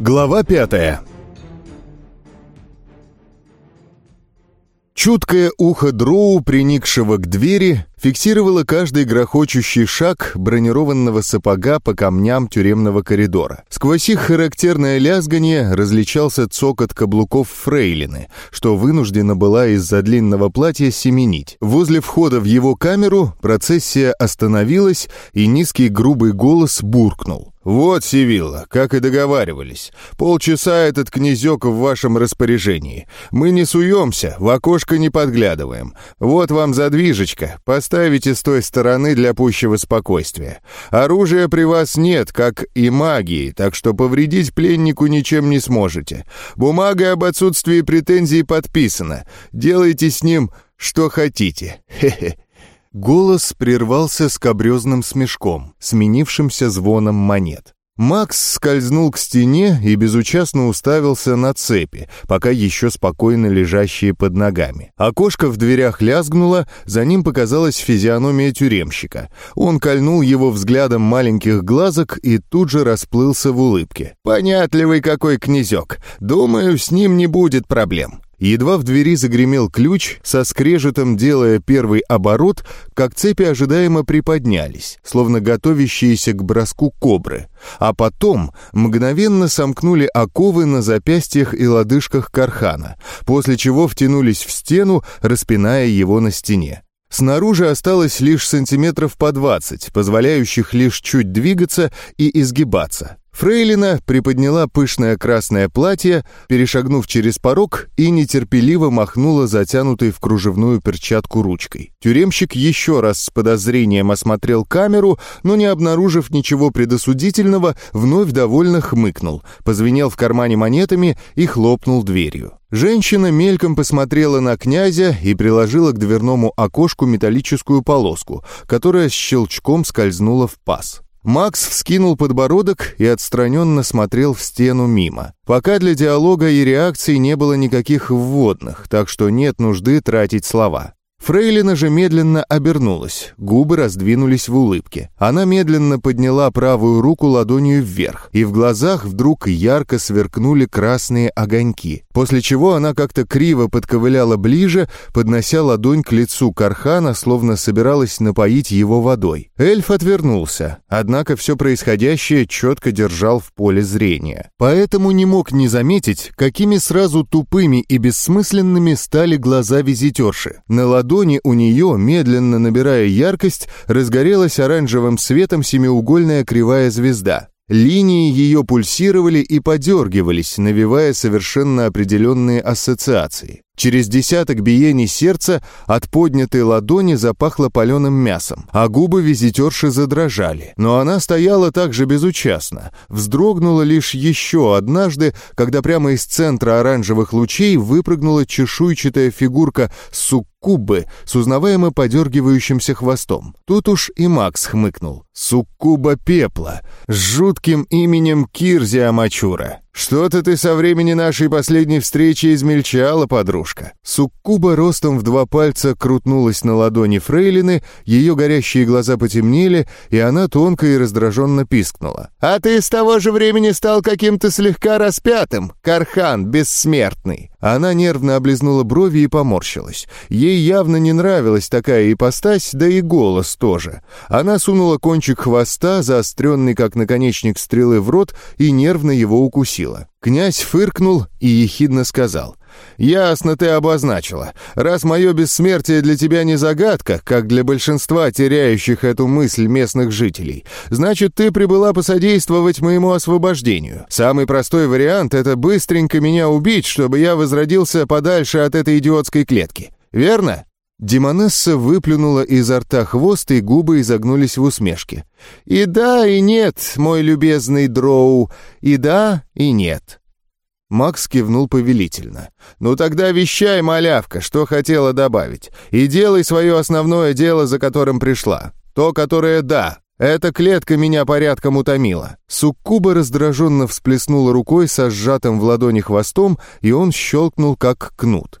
Глава пятая Чуткое ухо дроу, приникшего к двери, фиксировало каждый грохочущий шаг бронированного сапога по камням тюремного коридора. Сквозь их характерное лязгание различался цокот каблуков фрейлины, что вынуждена была из-за длинного платья семенить. Возле входа в его камеру процессия остановилась, и низкий грубый голос буркнул. «Вот, Сивилла, как и договаривались. Полчаса этот князек в вашем распоряжении. Мы не суемся, в окошко не подглядываем. Вот вам задвижечка, поставите с той стороны для пущего спокойствия. Оружия при вас нет, как и магии, так что повредить пленнику ничем не сможете. Бумага об отсутствии претензий подписана. Делайте с ним что хотите. Хе-хе». Голос прервался скобрезным смешком, сменившимся звоном монет. Макс скользнул к стене и безучастно уставился на цепи, пока еще спокойно лежащие под ногами. Окошко в дверях лязгнуло, за ним показалась физиономия тюремщика. Он кольнул его взглядом маленьких глазок и тут же расплылся в улыбке. «Понятливый какой князек! Думаю, с ним не будет проблем!» Едва в двери загремел ключ, со скрежетом делая первый оборот, как цепи ожидаемо приподнялись, словно готовящиеся к броску кобры. А потом мгновенно сомкнули оковы на запястьях и лодыжках Кархана, после чего втянулись в стену, распиная его на стене. Снаружи осталось лишь сантиметров по двадцать, позволяющих лишь чуть двигаться и изгибаться. Фрейлина приподняла пышное красное платье, перешагнув через порог и нетерпеливо махнула затянутой в кружевную перчатку ручкой. Тюремщик еще раз с подозрением осмотрел камеру, но не обнаружив ничего предосудительного, вновь довольно хмыкнул, позвенел в кармане монетами и хлопнул дверью. Женщина мельком посмотрела на князя и приложила к дверному окошку металлическую полоску, которая с щелчком скользнула в паз. Макс вскинул подбородок и отстраненно смотрел в стену мимо. Пока для диалога и реакции не было никаких вводных, так что нет нужды тратить слова. Фрейлина же медленно обернулась, губы раздвинулись в улыбке. Она медленно подняла правую руку ладонью вверх, и в глазах вдруг ярко сверкнули красные огоньки, после чего она как-то криво подковыляла ближе, поднося ладонь к лицу Кархана, словно собиралась напоить его водой. Эльф отвернулся, однако все происходящее четко держал в поле зрения. Поэтому не мог не заметить, какими сразу тупыми и бессмысленными стали глаза визитерши. На ладони ладони у нее, медленно набирая яркость, разгорелась оранжевым светом семиугольная кривая звезда. Линии ее пульсировали и подергивались, навевая совершенно определенные ассоциации. Через десяток биений сердца от поднятой ладони запахло паленым мясом, а губы визитерши задрожали. Но она стояла также безучастно, вздрогнула лишь еще однажды, когда прямо из центра оранжевых лучей выпрыгнула чешуйчатая фигурка суккубы с узнаваемо подергивающимся хвостом. Тут уж и Макс хмыкнул. «Суккуба пепла» с жутким именем Кирзи Амачура. «Что-то ты со времени нашей последней встречи измельчала, подружка». Суккуба ростом в два пальца крутнулась на ладони Фрейлины, ее горящие глаза потемнели, и она тонко и раздраженно пискнула. «А ты с того же времени стал каким-то слегка распятым, Кархан бессмертный». Она нервно облизнула брови и поморщилась. Ей явно не нравилась такая ипостась, да и голос тоже. Она сунула кончик хвоста, заостренный как наконечник стрелы в рот, и нервно его укусила. Князь фыркнул и ехидно сказал. «Ясно ты обозначила. Раз мое бессмертие для тебя не загадка, как для большинства теряющих эту мысль местных жителей, значит, ты прибыла посодействовать моему освобождению. Самый простой вариант — это быстренько меня убить, чтобы я возродился подальше от этой идиотской клетки. Верно?» Демонесса выплюнула изо рта хвост, и губы изогнулись в усмешке. «И да, и нет, мой любезный дроу, и да, и нет». Макс кивнул повелительно. «Ну тогда вещай, малявка, что хотела добавить, и делай свое основное дело, за которым пришла. То, которое «да». Эта клетка меня порядком утомила». Суккуба раздраженно всплеснула рукой со сжатым в ладони хвостом, и он щелкнул, как кнут.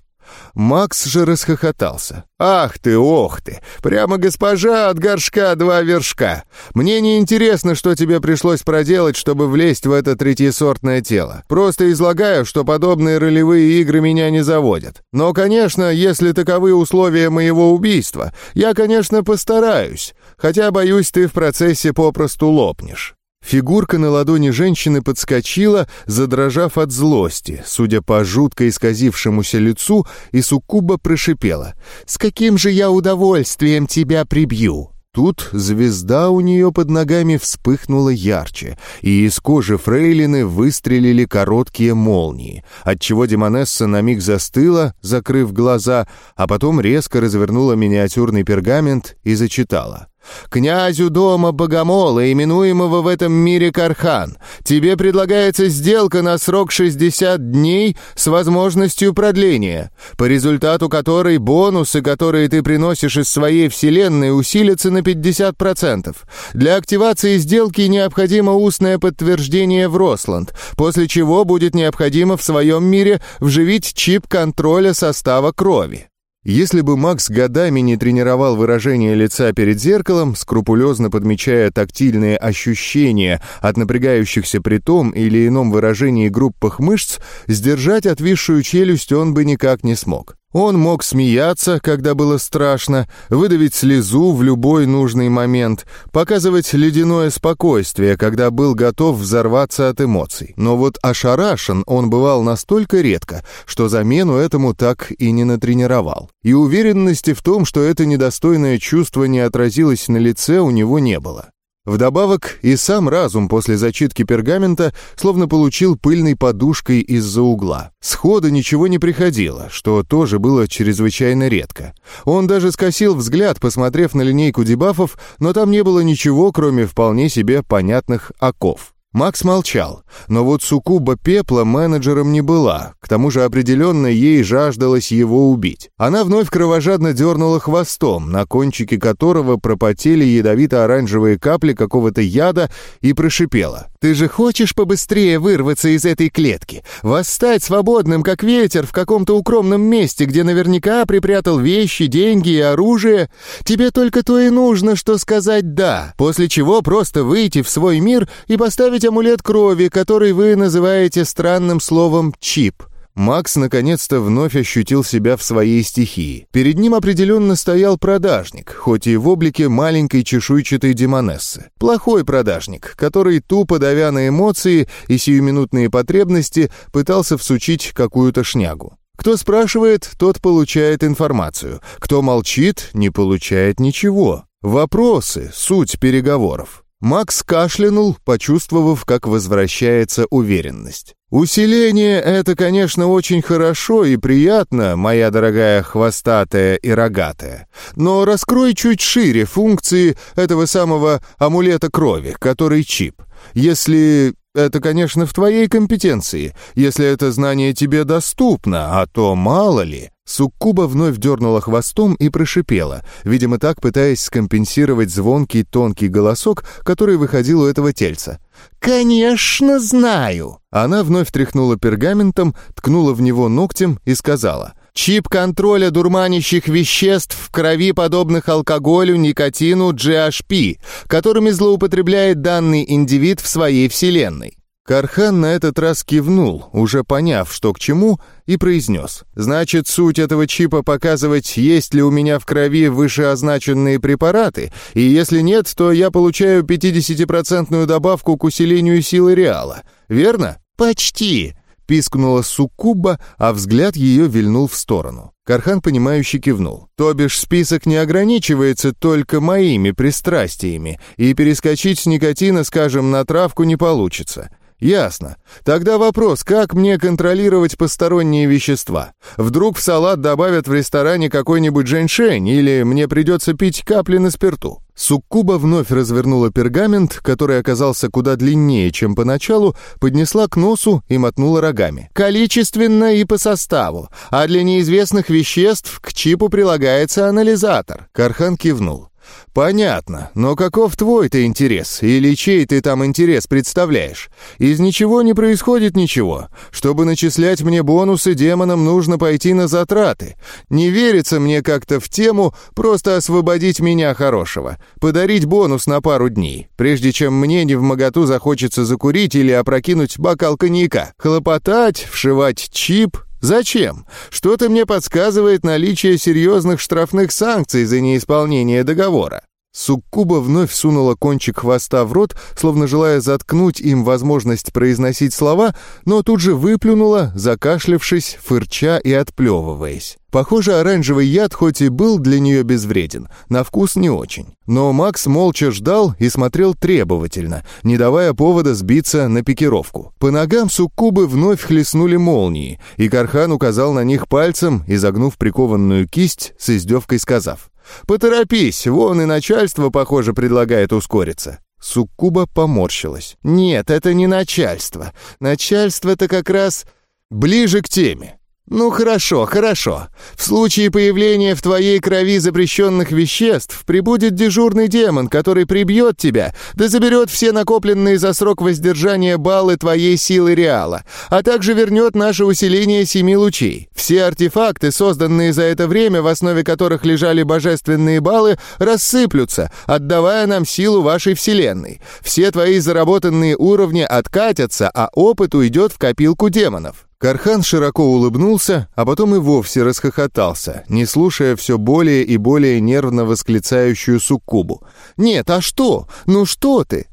Макс же расхохотался. «Ах ты, ох ты! Прямо госпожа от горшка два вершка! Мне не интересно, что тебе пришлось проделать, чтобы влезть в это третьесортное тело. Просто излагаю, что подобные ролевые игры меня не заводят. Но, конечно, если таковы условия моего убийства, я, конечно, постараюсь. Хотя, боюсь, ты в процессе попросту лопнешь». Фигурка на ладони женщины подскочила, задрожав от злости, судя по жутко исказившемуся лицу, и суккуба прошипела. «С каким же я удовольствием тебя прибью!» Тут звезда у нее под ногами вспыхнула ярче, и из кожи фрейлины выстрелили короткие молнии, отчего Демонесса на миг застыла, закрыв глаза, а потом резко развернула миниатюрный пергамент и зачитала. «Князю дома Богомола, именуемого в этом мире Кархан, тебе предлагается сделка на срок 60 дней с возможностью продления, по результату которой бонусы, которые ты приносишь из своей вселенной, усилятся на 50%. Для активации сделки необходимо устное подтверждение в Росланд, после чего будет необходимо в своем мире вживить чип контроля состава крови. Если бы Макс годами не тренировал выражение лица перед зеркалом, скрупулезно подмечая тактильные ощущения от напрягающихся при том или ином выражении группах мышц, сдержать отвисшую челюсть он бы никак не смог. Он мог смеяться, когда было страшно, выдавить слезу в любой нужный момент, показывать ледяное спокойствие, когда был готов взорваться от эмоций. Но вот ошарашен он бывал настолько редко, что замену этому так и не натренировал. И уверенности в том, что это недостойное чувство не отразилось на лице, у него не было. Вдобавок и сам разум после зачитки пергамента словно получил пыльной подушкой из-за угла. Схода ничего не приходило, что тоже было чрезвычайно редко. Он даже скосил взгляд, посмотрев на линейку дебафов, но там не было ничего, кроме вполне себе понятных оков. Макс молчал, но вот Сукуба Пепла менеджером не была, к тому же определенно ей жаждалось его убить. Она вновь кровожадно дернула хвостом, на кончике которого пропотели ядовито-оранжевые капли какого-то яда и прошипела. «Ты же хочешь побыстрее вырваться из этой клетки? Восстать свободным, как ветер, в каком-то укромном месте, где наверняка припрятал вещи, деньги и оружие? Тебе только то и нужно, что сказать «да», после чего просто выйти в свой мир и поставить Получить амулет крови, который вы называете странным словом «чип». Макс наконец-то вновь ощутил себя в своей стихии. Перед ним определенно стоял продажник, хоть и в облике маленькой чешуйчатой демонессы. Плохой продажник, который, тупо давя на эмоции и сиюминутные потребности, пытался всучить какую-то шнягу. Кто спрашивает, тот получает информацию. Кто молчит, не получает ничего. Вопросы — суть переговоров. Макс кашлянул, почувствовав, как возвращается уверенность. «Усиление — это, конечно, очень хорошо и приятно, моя дорогая хвостатая и рогатая, но раскрой чуть шире функции этого самого амулета крови, который чип. Если это, конечно, в твоей компетенции, если это знание тебе доступно, а то мало ли. Суккуба вновь дернула хвостом и прошипела, видимо, так пытаясь скомпенсировать звонкий тонкий голосок, который выходил у этого тельца. «Конечно знаю!» Она вновь тряхнула пергаментом, ткнула в него ногтем и сказала. «Чип контроля дурманящих веществ в крови, подобных алкоголю, никотину, GHP, которыми злоупотребляет данный индивид в своей вселенной. Кархан на этот раз кивнул, уже поняв, что к чему, и произнес. «Значит, суть этого чипа показывать, есть ли у меня в крови вышеозначенные препараты, и если нет, то я получаю 50% добавку к усилению силы Реала. Верно?» «Почти!» — пискнула Суккуба, а взгляд ее вильнул в сторону. Кархан, понимающе кивнул. «То бишь список не ограничивается только моими пристрастиями, и перескочить с никотина, скажем, на травку не получится. Ясно. Тогда вопрос, как мне контролировать посторонние вещества? Вдруг в салат добавят в ресторане какой-нибудь женьшень, или мне придется пить капли на спирту? Суккуба вновь развернула пергамент, который оказался куда длиннее, чем поначалу, поднесла к носу и мотнула рогами. «Количественно и по составу, а для неизвестных веществ к чипу прилагается анализатор». Кархан кивнул. «Понятно, но каков твой-то интерес? Или чей ты там интерес представляешь? Из ничего не происходит ничего. Чтобы начислять мне бонусы, демонам нужно пойти на затраты. Не верится мне как-то в тему просто освободить меня хорошего, подарить бонус на пару дней, прежде чем мне не в моготу захочется закурить или опрокинуть бокал коньяка, хлопотать, вшивать чип, Зачем? Что-то мне подсказывает наличие серьезных штрафных санкций за неисполнение договора. Суккуба вновь сунула кончик хвоста в рот, словно желая заткнуть им возможность произносить слова, но тут же выплюнула, закашлявшись, фырча и отплевываясь. Похоже, оранжевый яд хоть и был для нее безвреден, на вкус не очень. Но Макс молча ждал и смотрел требовательно, не давая повода сбиться на пикировку. По ногам суккубы вновь хлестнули молнии, и Кархан указал на них пальцем, изогнув прикованную кисть, с издевкой сказав. «Поторопись, вон и начальство, похоже, предлагает ускориться». Суккуба поморщилась. «Нет, это не начальство. Начальство-то как раз ближе к теме. «Ну хорошо, хорошо. В случае появления в твоей крови запрещенных веществ прибудет дежурный демон, который прибьет тебя, да заберет все накопленные за срок воздержания баллы твоей силы реала, а также вернет наше усиление семи лучей. Все артефакты, созданные за это время, в основе которых лежали божественные баллы, рассыплются, отдавая нам силу вашей вселенной. Все твои заработанные уровни откатятся, а опыт уйдет в копилку демонов». Кархан широко улыбнулся, а потом и вовсе расхохотался, не слушая все более и более нервно восклицающую суккубу. «Нет, а что? Ну что ты?»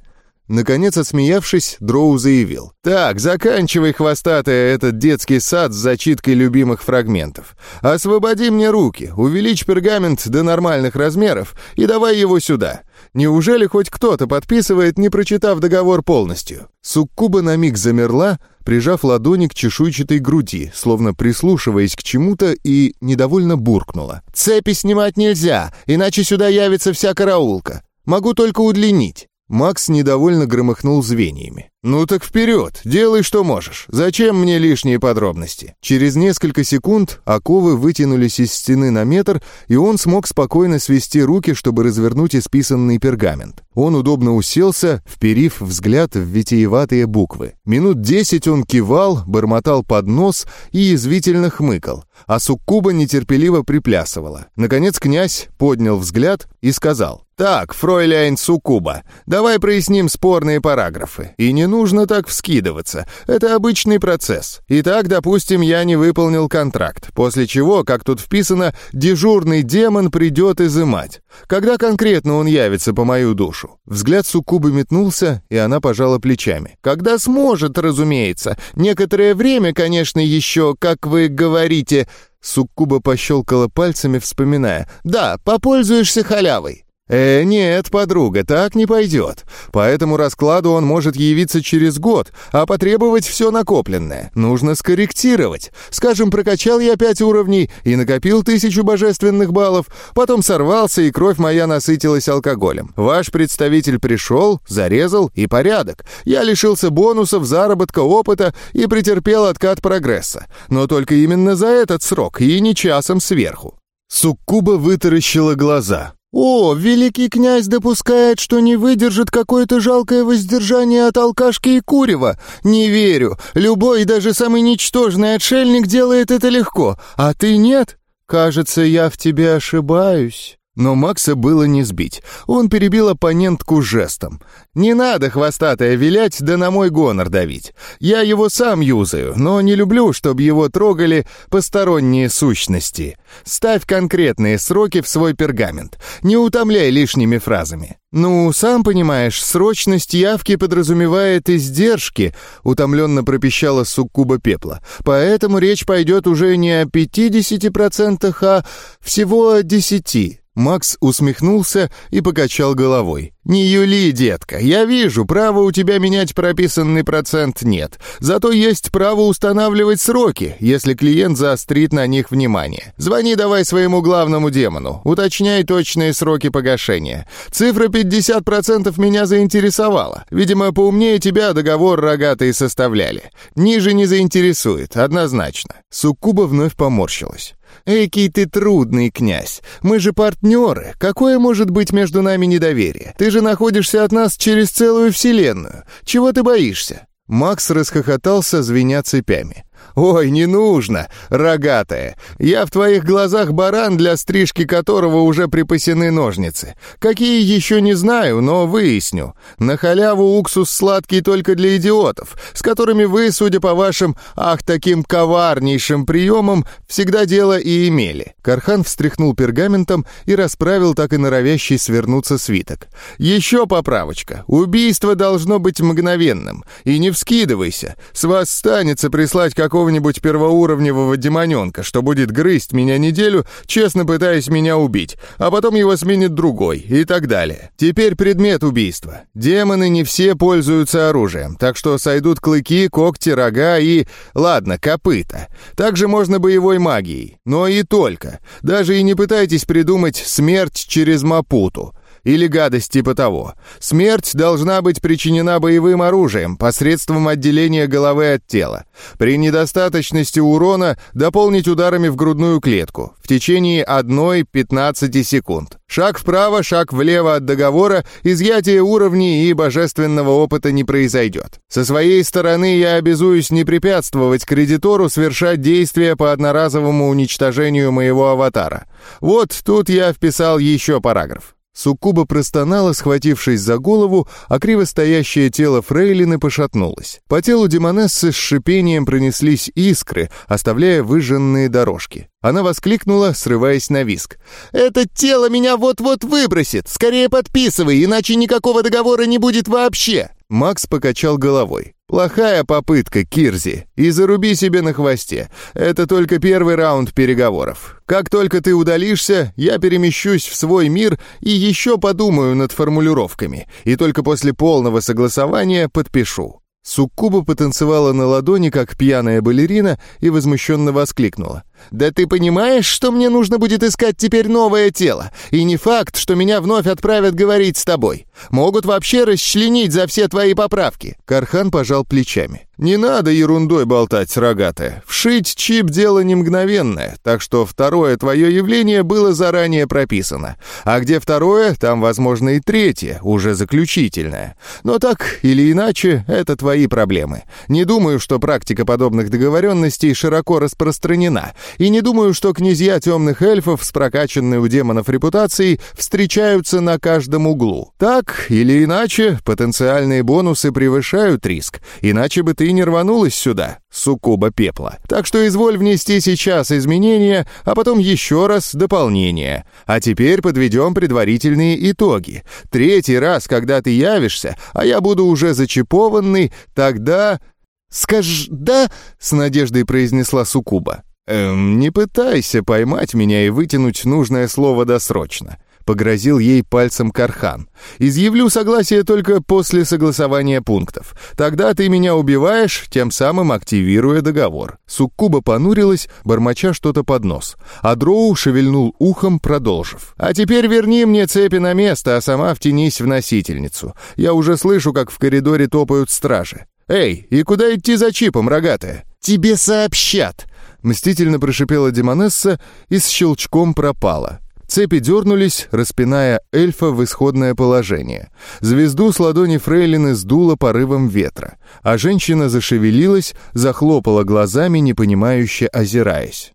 Наконец, отсмеявшись, Дроу заявил. «Так, заканчивай, хвостатая, этот детский сад с зачиткой любимых фрагментов. Освободи мне руки, увеличь пергамент до нормальных размеров и давай его сюда. Неужели хоть кто-то подписывает, не прочитав договор полностью?» Суккуба на миг замерла, прижав ладони к чешуйчатой груди, словно прислушиваясь к чему-то и недовольно буркнула. «Цепи снимать нельзя, иначе сюда явится вся караулка. Могу только удлинить». Макс недовольно громыхнул звеньями. «Ну так вперед, делай, что можешь. Зачем мне лишние подробности?» Через несколько секунд оковы вытянулись из стены на метр, и он смог спокойно свести руки, чтобы развернуть исписанный пергамент. Он удобно уселся, вперив взгляд в витиеватые буквы. Минут десять он кивал, бормотал под нос и язвительно хмыкал, а суккуба нетерпеливо приплясывала. Наконец князь поднял взгляд и сказал, «Так, фройляйн Сукуба, давай проясним спорные параграфы. И не нужно так вскидываться. Это обычный процесс. Итак, допустим, я не выполнил контракт, после чего, как тут вписано, дежурный демон придет изымать. Когда конкретно он явится по мою душу?» Взгляд Сукубы метнулся, и она пожала плечами. «Когда сможет, разумеется. Некоторое время, конечно, еще, как вы говорите...» Суккуба пощелкала пальцами, вспоминая. «Да, попользуешься халявой». «Э, нет, подруга, так не пойдет. По этому раскладу он может явиться через год, а потребовать все накопленное. Нужно скорректировать. Скажем, прокачал я пять уровней и накопил тысячу божественных баллов, потом сорвался, и кровь моя насытилась алкоголем. Ваш представитель пришел, зарезал, и порядок. Я лишился бонусов, заработка, опыта и претерпел откат прогресса. Но только именно за этот срок, и не часом сверху». Суккуба вытаращила глаза. «О, великий князь допускает, что не выдержит какое-то жалкое воздержание от алкашки и курева. Не верю. Любой, даже самый ничтожный отшельник делает это легко, а ты нет? Кажется, я в тебе ошибаюсь». Но Макса было не сбить. Он перебил оппонентку жестом. «Не надо, хвостатая, вилять, да на мой гонор давить. Я его сам юзаю, но не люблю, чтобы его трогали посторонние сущности. Ставь конкретные сроки в свой пергамент. Не утомляй лишними фразами». «Ну, сам понимаешь, срочность явки подразумевает издержки», — утомленно пропищала суккуба пепла. «Поэтому речь пойдет уже не о 50%, а всего о 10%. Макс усмехнулся и покачал головой. «Не юли, детка, я вижу, права у тебя менять прописанный процент нет. Зато есть право устанавливать сроки, если клиент заострит на них внимание. Звони давай своему главному демону, уточняй точные сроки погашения. Цифра 50% меня заинтересовала. Видимо, поумнее тебя договор рогатые составляли. Ниже не заинтересует, однозначно». Суккуба вновь поморщилась. «Экий ты трудный, князь. Мы же партнеры. Какое может быть между нами недоверие? Ты же находишься от нас через целую вселенную. Чего ты боишься?» Макс расхохотался, звеня цепями. «Ой, не нужно, рогатая. Я в твоих глазах баран, для стрижки которого уже припасены ножницы. Какие еще не знаю, но выясню. На халяву уксус сладкий только для идиотов, с которыми вы, судя по вашим, ах, таким коварнейшим приемам, всегда дело и имели». Кархан встряхнул пергаментом и расправил так и норовящий свернуться свиток. «Еще поправочка. Убийство должно быть мгновенным. И не вскидывайся. С вас станется прислать какого какого-нибудь первоуровневого демоненка, что будет грызть меня неделю, честно пытаясь меня убить, а потом его сменит другой и так далее. Теперь предмет убийства. Демоны не все пользуются оружием, так что сойдут клыки, когти, рога и... Ладно, копыта. Также можно боевой магией. Но и только. Даже и не пытайтесь придумать смерть через Мапуту или гадость типа того. Смерть должна быть причинена боевым оружием посредством отделения головы от тела. При недостаточности урона дополнить ударами в грудную клетку в течение 1-15 секунд. Шаг вправо, шаг влево от договора, изъятие уровней и божественного опыта не произойдет. Со своей стороны я обязуюсь не препятствовать кредитору совершать действия по одноразовому уничтожению моего аватара. Вот тут я вписал еще параграф. Суккуба простонала, схватившись за голову, а криво стоящее тело фрейлины пошатнулось. По телу демонессы с шипением пронеслись искры, оставляя выжженные дорожки. Она воскликнула, срываясь на виск. «Это тело меня вот-вот выбросит! Скорее подписывай, иначе никакого договора не будет вообще!» Макс покачал головой. «Плохая попытка, Кирзи, и заруби себе на хвосте. Это только первый раунд переговоров. Как только ты удалишься, я перемещусь в свой мир и еще подумаю над формулировками, и только после полного согласования подпишу». Суккуба потанцевала на ладони, как пьяная балерина, и возмущенно воскликнула. «Да ты понимаешь, что мне нужно будет искать теперь новое тело? И не факт, что меня вновь отправят говорить с тобой. Могут вообще расчленить за все твои поправки». Кархан пожал плечами. «Не надо ерундой болтать, рогатая. Вшить чип — дело не мгновенное, так что второе твое явление было заранее прописано. А где второе, там, возможно, и третье, уже заключительное. Но так или иначе, это твои проблемы. Не думаю, что практика подобных договоренностей широко распространена, и не думаю, что князья темных эльфов с прокачанной у демонов репутацией встречаются на каждом углу. Так или иначе, потенциальные бонусы превышают риск, иначе бы ты не рванулась сюда, суккуба пепла. Так что изволь внести сейчас изменения, а потом еще раз дополнение. А теперь подведем предварительные итоги. Третий раз, когда ты явишься, а я буду уже зачипованный, тогда... «Скажи «да», — с надеждой произнесла Сукуба. «Эм, не пытайся поймать меня и вытянуть нужное слово досрочно», — погрозил ей пальцем Кархан. «Изъявлю согласие только после согласования пунктов. Тогда ты меня убиваешь, тем самым активируя договор». Суккуба понурилась, бормоча что-то под нос, а Дроу шевельнул ухом, продолжив. «А теперь верни мне цепи на место, а сама втянись в носительницу. Я уже слышу, как в коридоре топают стражи. Эй, и куда идти за чипом, рогатая?» «Тебе сообщат!» Мстительно прошипела Демонесса и с щелчком пропала. Цепи дернулись, распиная эльфа в исходное положение. Звезду с ладони фрейлины сдуло порывом ветра, а женщина зашевелилась, захлопала глазами, непонимающе озираясь.